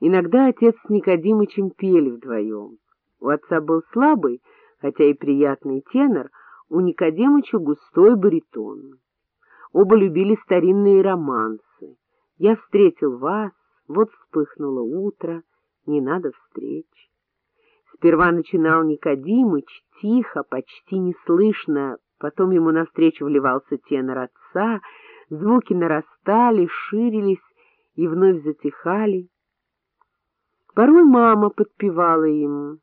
Иногда отец с Никодимычем пели вдвоем. У отца был слабый, хотя и приятный тенор, у Никодимыча густой баритон. Оба любили старинные романсы. «Я встретил вас», «Вот вспыхнуло утро», «Не надо встреч». Сперва начинал Никодимыч, тихо, почти неслышно, потом ему навстречу вливался тенор отца, звуки нарастали, ширились и вновь затихали. Порой мама подпевала ему.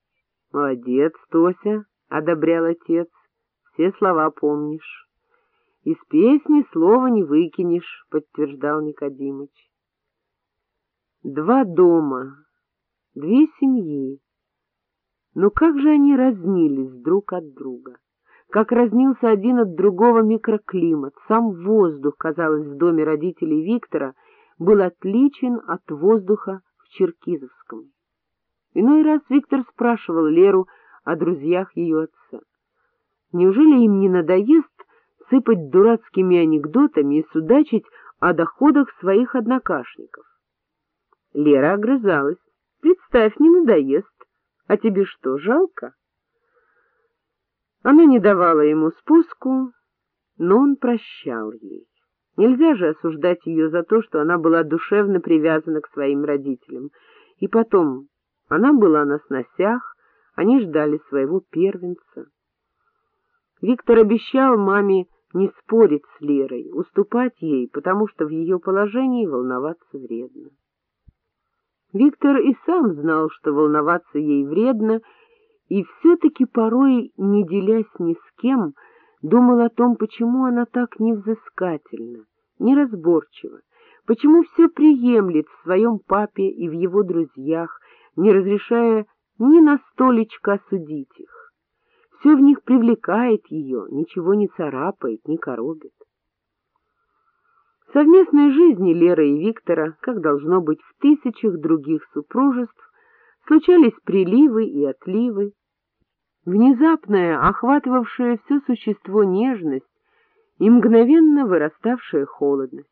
— Молодец, Тося, — одобрял отец, — все слова помнишь. — Из песни слова не выкинешь, — подтверждал Никодимыч. Два дома, две семьи. Но как же они разнились друг от друга? Как разнился один от другого микроклимат, сам воздух, казалось, в доме родителей Виктора был отличен от воздуха Черкизовском. Иной раз Виктор спрашивал Леру о друзьях ее отца. Неужели им не надоест сыпать дурацкими анекдотами и судачить о доходах своих однокашников? Лера огрызалась. «Представь, не надоест. А тебе что, жалко?» Она не давала ему спуску, но он прощал ей. Нельзя же осуждать ее за то, что она была душевно привязана к своим родителям. И потом, она была на сносях, они ждали своего первенца. Виктор обещал маме не спорить с Лерой, уступать ей, потому что в ее положении волноваться вредно. Виктор и сам знал, что волноваться ей вредно, и все-таки порой, не делясь ни с кем, думал о том, почему она так невзыскательна, неразборчиво, почему все приемлет в своем папе и в его друзьях, не разрешая ни на столечко осудить их. Все в них привлекает ее, ничего не царапает, не коробит. В совместной жизни Леры и Виктора, как должно быть в тысячах других супружеств, случались приливы и отливы. Внезапная, охватывавшая все существо нежность и мгновенно выраставшая холодность.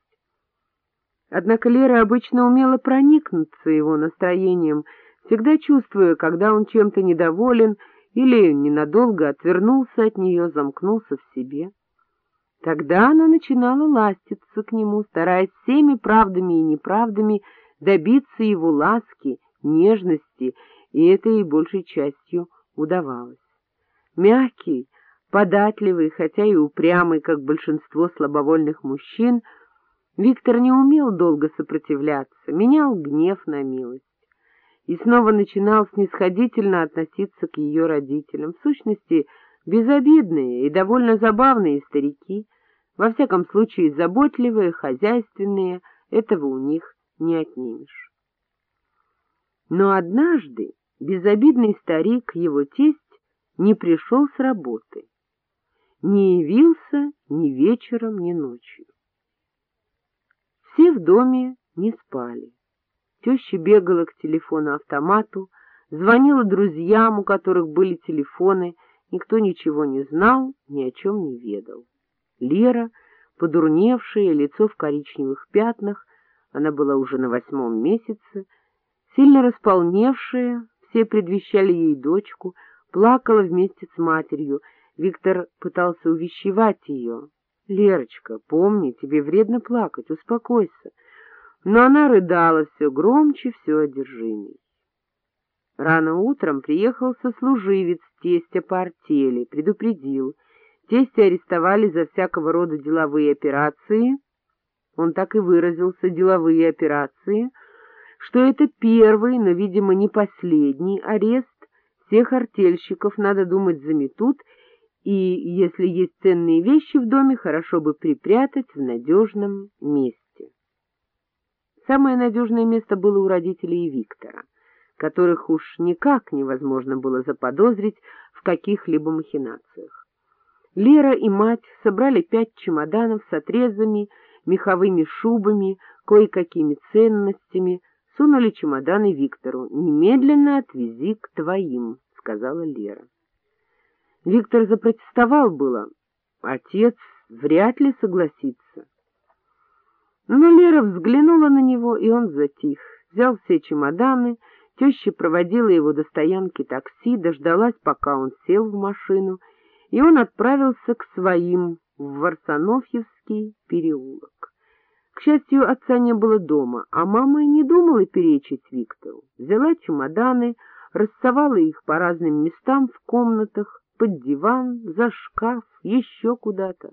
Однако Лера обычно умела проникнуться его настроением, всегда чувствуя, когда он чем-то недоволен или ненадолго отвернулся от нее, замкнулся в себе. Тогда она начинала ластиться к нему, стараясь всеми правдами и неправдами добиться его ласки, нежности, и это ей большей частью удавалось. Мягкий, Податливый, хотя и упрямый, как большинство слабовольных мужчин, Виктор не умел долго сопротивляться, менял гнев на милость и снова начинал снисходительно относиться к ее родителям, в сущности, безобидные и довольно забавные старики, во всяком случае заботливые, хозяйственные, этого у них не отнимешь. Но однажды безобидный старик, его тесть, не пришел с работы не явился ни вечером, ни ночью. Все в доме не спали. Теща бегала к телефону-автомату, звонила друзьям, у которых были телефоны, никто ничего не знал, ни о чем не ведал. Лера, подурневшая, лицо в коричневых пятнах, она была уже на восьмом месяце, сильно располневшая, все предвещали ей дочку, плакала вместе с матерью — Виктор пытался увещевать ее. — Лерочка, помни, тебе вредно плакать, успокойся. Но она рыдала все громче, все одержимей. Рано утром приехал сослуживец тестя по артели, предупредил. Тестя арестовали за всякого рода деловые операции. Он так и выразился, деловые операции, что это первый, но, видимо, не последний арест. Всех артельщиков, надо думать, заметут и, если есть ценные вещи в доме, хорошо бы припрятать в надежном месте. Самое надежное место было у родителей Виктора, которых уж никак невозможно было заподозрить в каких-либо махинациях. Лера и мать собрали пять чемоданов с отрезами, меховыми шубами, кое-какими ценностями, сунули чемоданы Виктору. «Немедленно отвези к твоим», — сказала Лера. Виктор запротестовал было. Отец вряд ли согласится. Но Лера взглянула на него, и он затих. взял все чемоданы, теща проводила его до стоянки такси, дождалась, пока он сел в машину, и он отправился к своим в Варсонофьевский переулок. К счастью, отца не было дома, а мама и не думала перечить Виктору. Взяла чемоданы, рассовала их по разным местам в комнатах, под диван, за шкаф, еще куда-то.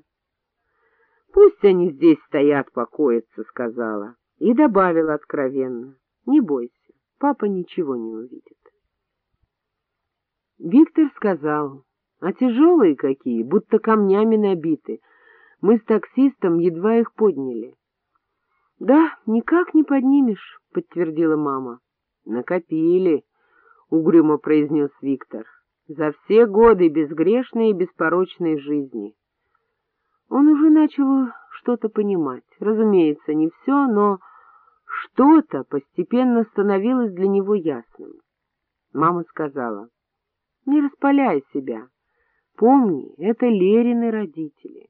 — Пусть они здесь стоят, покоятся, — сказала, и добавила откровенно. — Не бойся, папа ничего не увидит. Виктор сказал, а тяжелые какие, будто камнями набиты. Мы с таксистом едва их подняли. — Да, никак не поднимешь, — подтвердила мама. — Накопили, — угрюмо произнес Виктор, — за все годы безгрешной и беспорочной жизни. Он уже начал что-то понимать. Разумеется, не все, но что-то постепенно становилось для него ясным. Мама сказала, — Не распаляй себя. Помни, это Лерины родители.